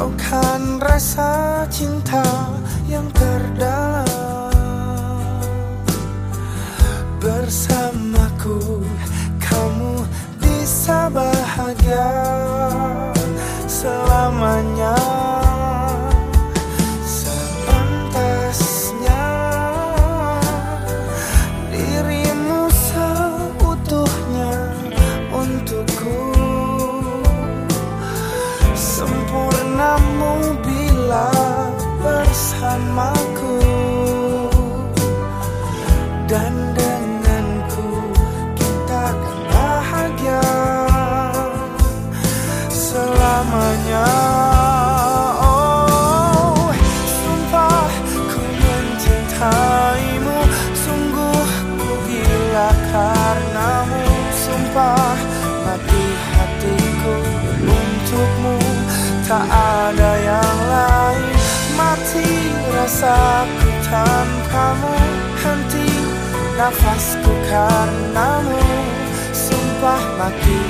Kau kan rasa cinta yang terdalam. Bersama Selamanya. Oh, sumpah ku mencintaimu. Sungguh ku gila karenamu. Sumpah mati hatiku untukmu. Tak ada yang lain. Mati rasaku tanpamu. Henti nafasku karenamu. Sumpah mati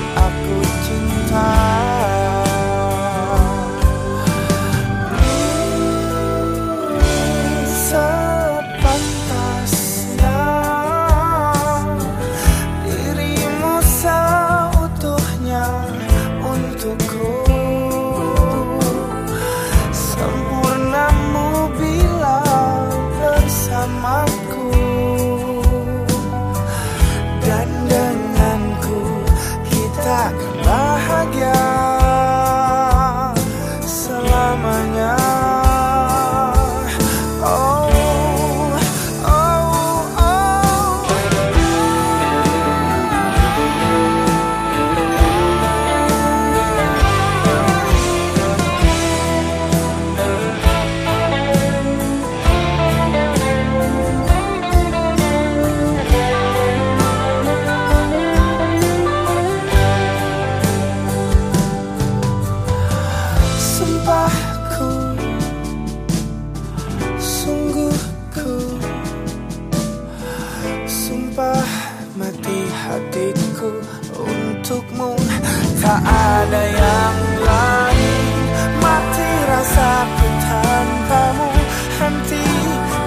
Tak ada yang lain. Mati rasaku tanpamu. Henti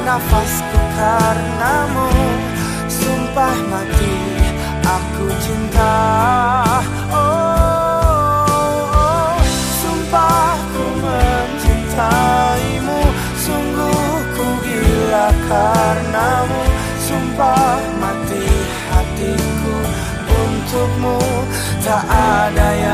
nafasku karenamu. Sumpah mati aku cinta. Oh, ku mencintaimu. Sungguh ku gila karenamu. Sumpah ada yang